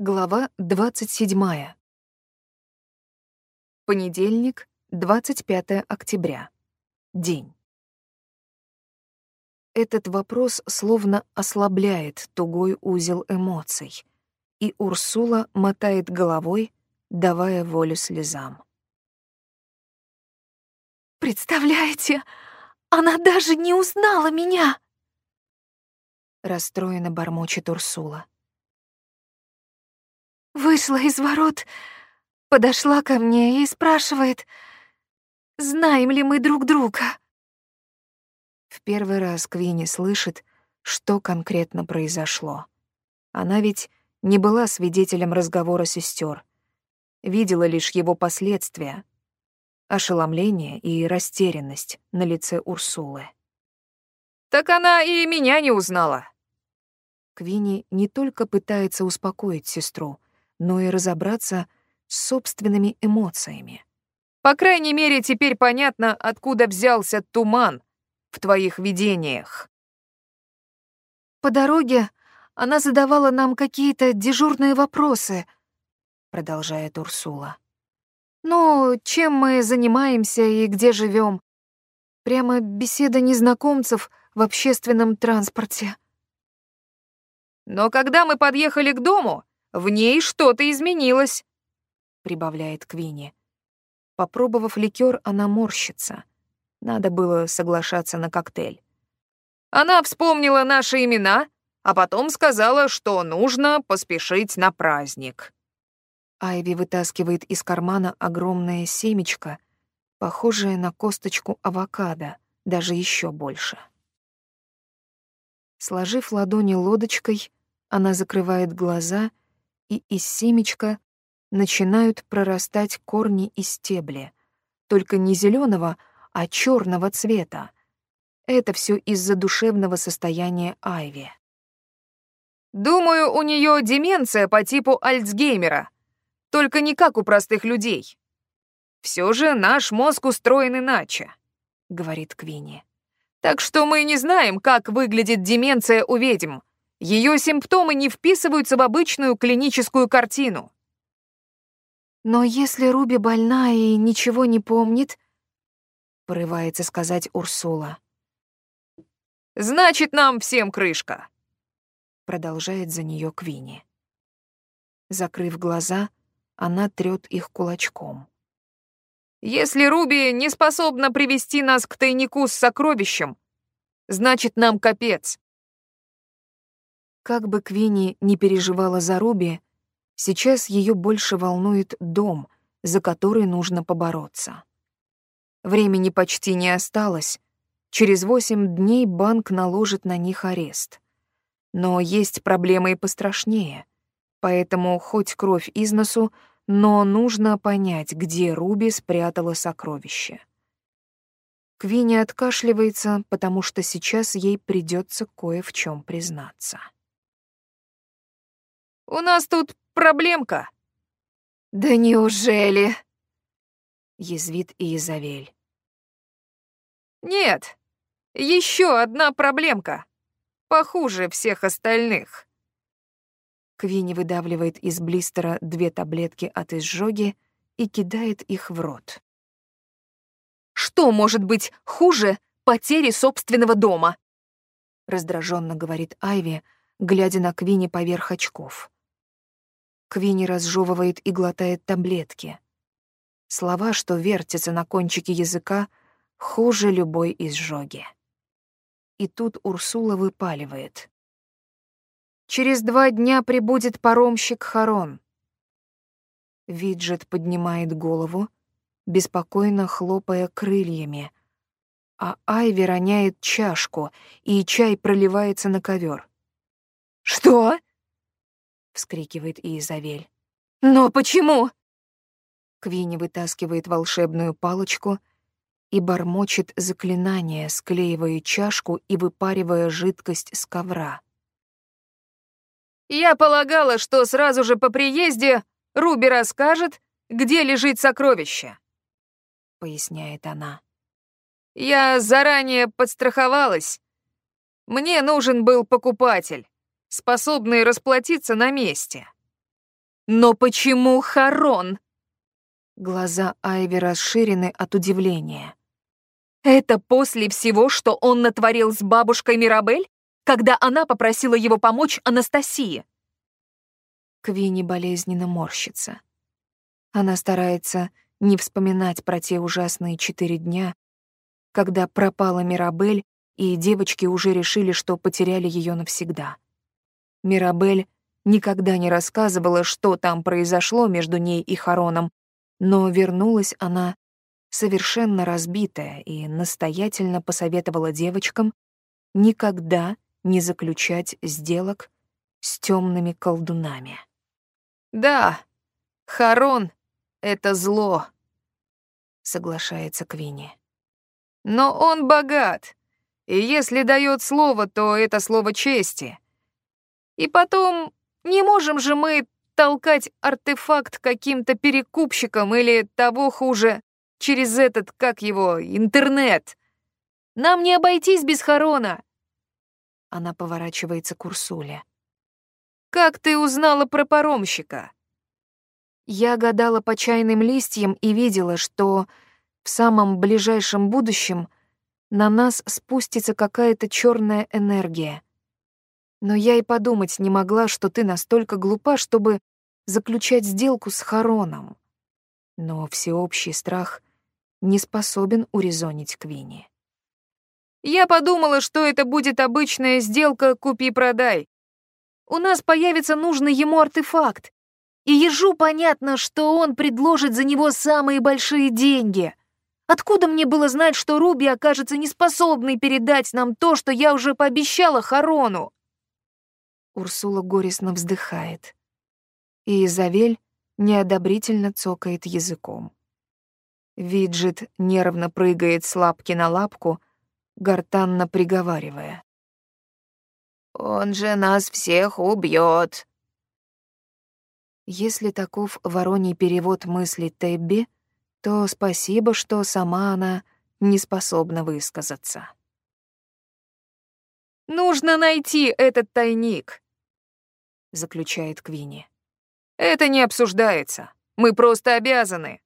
Глава 27. Понедельник, 25 октября. День. Этот вопрос словно ослабляет тугой узел эмоций, и Урсула мотает головой, давая волю слезам. «Представляете, она даже не узнала меня!» Расстроенно бормочет Урсула. Вышла из ворот, подошла ко мне и спрашивает, знаем ли мы друг друга. В первый раз Квинни слышит, что конкретно произошло. Она ведь не была свидетелем разговора сестер, видела лишь его последствия, ошеломление и растерянность на лице Урсулы. «Так она и меня не узнала». Квинни не только пытается успокоить сестру, но и разобраться с собственными эмоциями. По крайней мере, теперь понятно, откуда взялся туман в твоих видениях. По дороге она задавала нам какие-то дежурные вопросы, продолжает Урсула. Ну, чем мы занимаемся и где живем? Прямо беседа незнакомцев в общественном транспорте. Но когда мы подъехали к дому, в ней что-то изменилось», — прибавляет Квинни. Попробовав ликер, она морщится. Надо было соглашаться на коктейль. Она вспомнила наши имена, а потом сказала, что нужно поспешить на праздник. Айви вытаскивает из кармана огромное семечко, похожее на косточку авокадо, даже еще больше. Сложив ладони лодочкой, она закрывает глаза и из семечка начинают прорастать корни и стебли, только не зеленого, а черного цвета. Это все из-за душевного состояния Айви. «Думаю, у нее деменция по типу Альцгеймера, только не как у простых людей. Все же наш мозг устроен иначе», — говорит Квинни. «Так что мы не знаем, как выглядит деменция у ведьм, ее симптомы не вписываются в обычную клиническую картину. Но если Руби больна и ничего не помнит, порывается сказать Урсула. Значит, нам всем крышка, продолжает за нее Квини. Закрыв глаза, она трёт их кулачком. Если Руби не способна привести нас к тайнику с сокровищем, значит, нам капец. Как бы Квинни не переживала за Руби, сейчас ее больше волнует дом, за который нужно побороться. Времени почти не осталось. Через восемь дней банк наложит на них арест. Но есть проблемы и пострашнее. Поэтому хоть кровь из носу, но нужно понять, где Руби спрятала сокровище. Квинни откашливается, потому что сейчас ей придется кое в чем признаться. У нас тут проблемка». «Да неужели?» — язвит Изавель. «Нет, еще одна проблемка. Похуже всех остальных». Квинни выдавливает из блистера две таблетки от изжоги и кидает их в рот. «Что может быть хуже потери собственного дома?» раздраженно говорит Айви, глядя на Квинни поверх очков. Квинни разжевывает и глотает таблетки. Слова, что вертятся на кончике языка, хуже любой изжоги. И тут Урсула выпаливает. «Через два дня прибудет паромщик Харон». Виджет поднимает голову, беспокойно хлопая крыльями, а Айви роняет чашку, и чай проливается на ковер. «Что?» Вскрикивает Изавель. «Но почему?» Квинни вытаскивает волшебную палочку и бормочет заклинание, склеивая чашку и выпаривая жидкость с ковра. «Я полагала, что сразу же по приезде Руби расскажет, где лежит сокровище», — поясняет она. «Я заранее подстраховалась. Мне нужен был покупатель способные расплатиться на месте. Но почему Харон? Глаза Айви расширены от удивления. Это после всего, что он натворил с бабушкой Мирабель, когда она попросила его помочь Анастасии? Квинни болезненно морщится. Она старается не вспоминать про те ужасные четыре дня, когда пропала Мирабель, и девочки уже решили, что потеряли ее навсегда. Мирабель никогда не рассказывала, что там произошло между ней и Хароном, но вернулась она совершенно разбитая и настоятельно посоветовала девочкам никогда не заключать сделок с темными колдунами. «Да, Харон — это зло», — соглашается Квинни. «Но он богат, и если дает слово, то это слово чести. И потом, не можем же мы толкать артефакт каким-то перекупщикам или, того хуже, через этот, как его, интернет. Нам не обойтись без Харона». Она поворачивается к Урсуле. Как ты узнала про паромщика? Я гадала по чайным листьям и видела, что в самом ближайшем будущем на нас спустится какая-то черная энергия. Но я и подумать не могла, что ты настолько глупа, чтобы заключать сделку с Хароном. Но всеобщий страх не способен урезонить Квинни. Я подумала, что это будет обычная сделка «купи-продай», у нас появится нужный ему артефакт. И ежу понятно, что он предложит за него самые большие деньги. Откуда мне было знать, что Руби окажется неспособной передать нам то, что я уже пообещала Харону?» Урсула горестно вздыхает. И Изавель неодобрительно цокает языком. Виджет нервно прыгает с лапки на лапку, гортанно приговаривая. Он же нас всех убьет. Если таков вороний перевод мысли Тебби, то спасибо, что сама она не способна высказаться. «Нужно найти этот тайник», — заключает Квинни. «Это не обсуждается. Мы просто обязаны».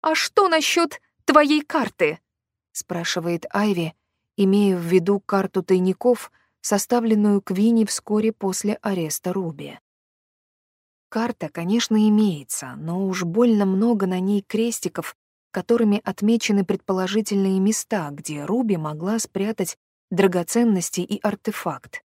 «А что насчет твоей карты?» — спрашивает Айви, имея в виду карту тайников, составленную Квинни вскоре после ареста Руби. Карта, конечно, имеется, но уж больно много на ней крестиков, которыми отмечены предположительные места, где Руби могла спрятать драгоценности и артефакт.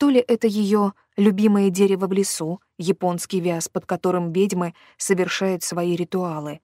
То ли это ее любимое дерево в лесу, японский вяз, под которым ведьмы совершают свои ритуалы,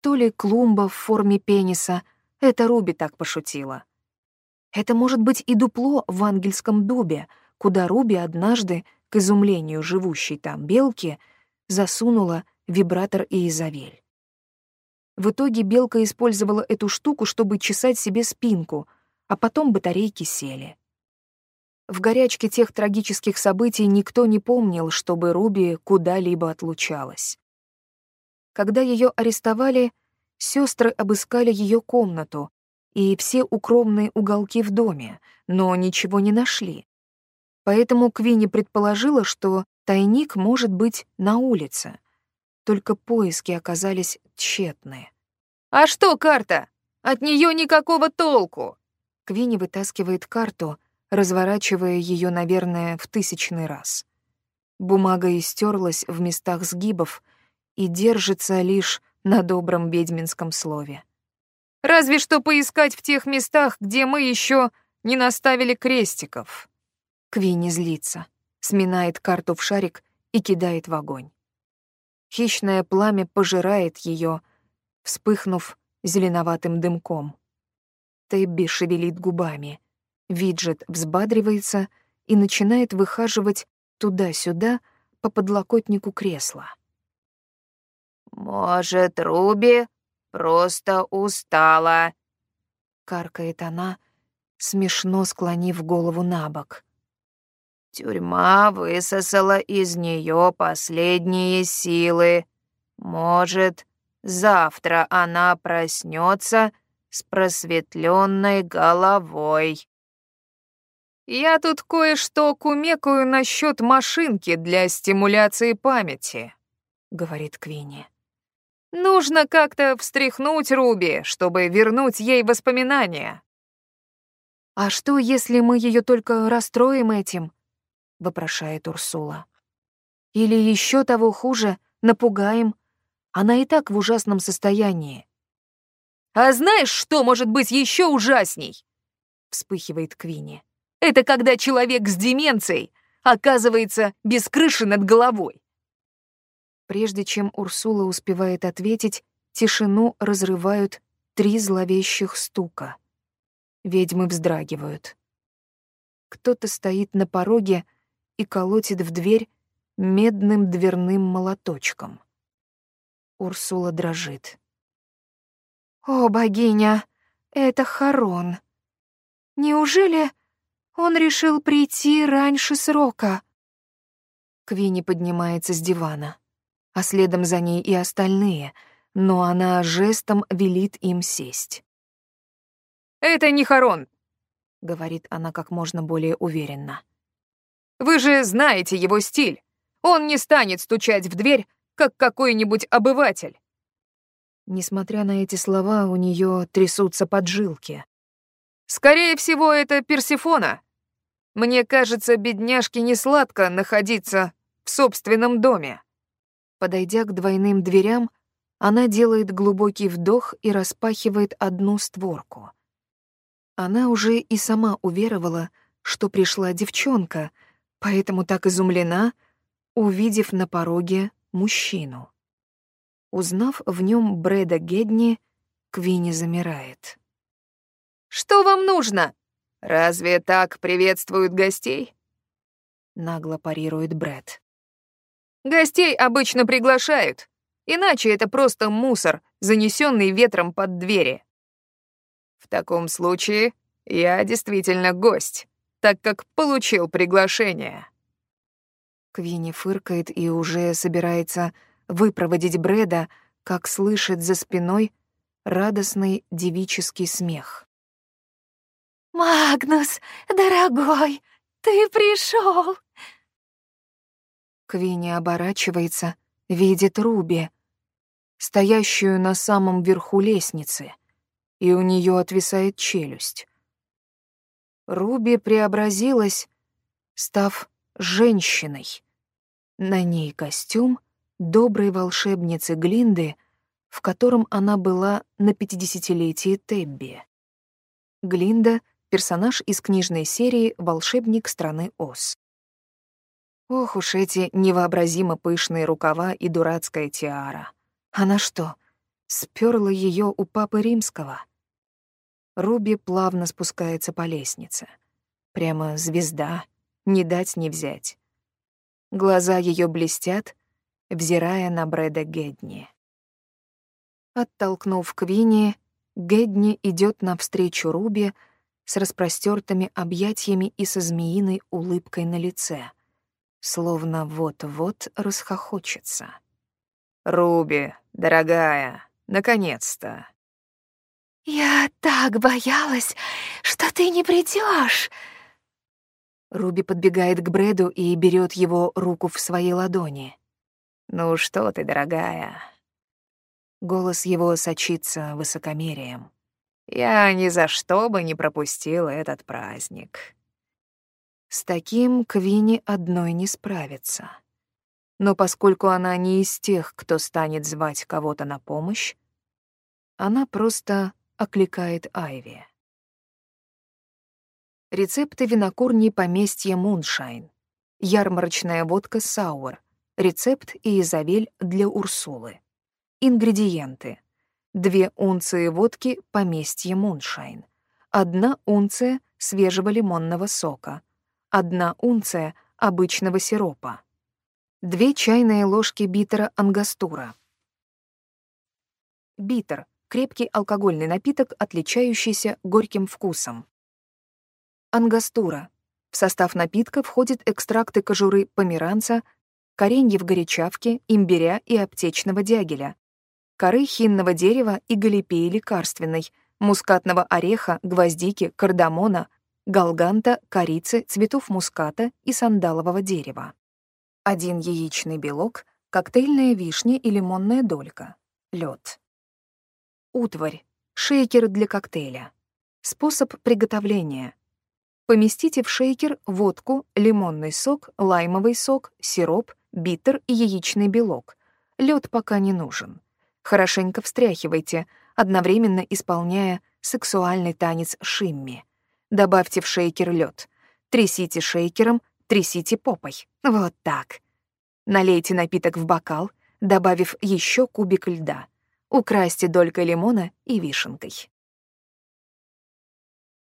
то ли клумба в форме пениса, это Руби так пошутила. Это может быть и дупло в ангельском дубе, куда Руби однажды, к изумлению живущей там белки, засунула вибратор и Изавель. В итоге белка использовала эту штуку, чтобы чесать себе спинку, а потом батарейки сели. В горячке тех трагических событий никто не помнил, чтобы Руби куда-либо отлучалась. Когда ее арестовали, сестры обыскали ее комнату, и все укромные уголки в доме, но ничего не нашли. Поэтому Квинни предположила, что тайник может быть на улице. Только поиски оказались тщетные. «А что карта? От нее никакого толку!» Квинни вытаскивает карту, разворачивая ее, наверное, в тысячный раз. Бумага истерлась в местах сгибов и держится лишь на добром ведьминском слове. Разве что поискать в тех местах, где мы еще не наставили крестиков. Квинни злится, сминает карту в шарик и кидает в огонь. Хищное пламя пожирает ее, вспыхнув зеленоватым дымком. Тебби шевелит губами. Виджет взбадривается и начинает выхаживать туда-сюда по подлокотнику кресла. «Может, Руби Просто устала», — каркает она, смешно склонив голову на бок. «Тюрьма высосала из нее последние силы. Может, завтра она проснется с просветленной головой». Я тут кое-что кумекаю насчет машинки для стимуляции памяти, говорит Квинни. Нужно как-то встряхнуть Руби, чтобы вернуть ей воспоминания. А что, если мы ее только расстроим этим? вопрошает Урсула. Или еще того хуже, напугаем. Она и так в ужасном состоянии. А знаешь, что может быть еще ужасней? вспыхивает Квинни. Это когда человек с деменцией оказывается без крыши над головой. Прежде чем Урсула успевает ответить, тишину разрывают три зловещих стука. Ведьмы вздрагивают. Кто-то стоит на пороге и колотит в дверь медным дверным молоточком. Урсула дрожит. «О, богиня, это Харон. Неужели он решил прийти раньше срока?» Квинни поднимается с дивана, а следом за ней и остальные, но она жестом велит им сесть. «Это не Харон», — говорит она как можно более уверенно. «Вы же знаете его стиль. Он не станет стучать в дверь, как какой-нибудь обыватель». Несмотря на эти слова, у нее трясутся поджилки. «Скорее всего, это Персифона. Мне кажется, бедняжке не сладко находиться в собственном доме». Подойдя к двойным дверям, она делает глубокий вдох и распахивает одну створку. Она уже и сама уверовала, что пришла девчонка, поэтому так изумлена, увидев на пороге мужчину. Узнав в нем Брэда Гедни, Квинни замирает. «Что вам нужно? Разве так приветствуют гостей?» Нагло парирует Брэд. «Гостей обычно приглашают, иначе это просто мусор, занесенный ветром под двери. В таком случае я действительно гость, так как получил приглашение». Квинни фыркает и уже собирается выпроводить Брэда, как слышит за спиной радостный девический смех. «Магнус, дорогой, ты пришел!» Квинни оборачивается, видит Руби, стоящую на самом верху лестницы, и у нее отвисает челюсть. Руби преобразилась, став женщиной. На ней костюм доброй волшебницы Глинды, в котором она была на пятидесятилетии Тебби. Глинда — персонаж из книжной серии «Волшебник страны Оз». Ох уж эти невообразимо пышные рукава и дурацкая тиара. Она что, сперла ее у папы римского? Руби плавно спускается по лестнице. Прямо звезда, не дать не взять. Глаза ее блестят, взирая на Брэда Гедни. Оттолкнув Квинни, Гедни идет навстречу Руби с распростертыми объятиями и со змеиной улыбкой на лице, словно вот-вот расхохочется. «Руби, дорогая, наконец-то!» «Я так боялась, что ты не придешь. Руби подбегает к Брэду и берет его руку в свои ладони. «Ну что ты, дорогая?» Голос его сочится высокомерием. «Я ни за что бы не пропустила этот праздник». С таким Квинни одной не справится. Но поскольку она не из тех, кто станет звать кого-то на помощь, она просто окликает Айви. Рецепты винокурни поместья Муншайн. Ярмарочная водка Сауэр. Рецепт и Изавель для Урсулы. Ингредиенты. 2 унции водки поместья Муншайн. 1 унция свежего лимонного сока. 1 унция обычного сиропа. 2 чайные ложки битера ангастура. Битер — крепкий алкогольный напиток, отличающийся горьким вкусом. Ангастура. В состав напитка входят экстракты кожуры померанца, кореньев горячавки, имбиря и аптечного дягеля, коры хинного дерева и галипеи лекарственной, мускатного ореха, гвоздики, кардамона, галганта, корицы, цветов муската и сандалового дерева. Один яичный белок, коктейльная вишня и лимонная долька, лед. Утварь, шейкер для коктейля. Способ приготовления. Поместите в шейкер водку, лимонный сок, лаймовый сок, сироп, биттер и яичный белок. Лед пока не нужен. Хорошенько встряхивайте, одновременно исполняя сексуальный танец шимми. Добавьте в шейкер лед. Трясите шейкером, трясите попой. Вот так. Налейте напиток в бокал, добавив еще кубик льда. Украсьте долькой лимона и вишенкой.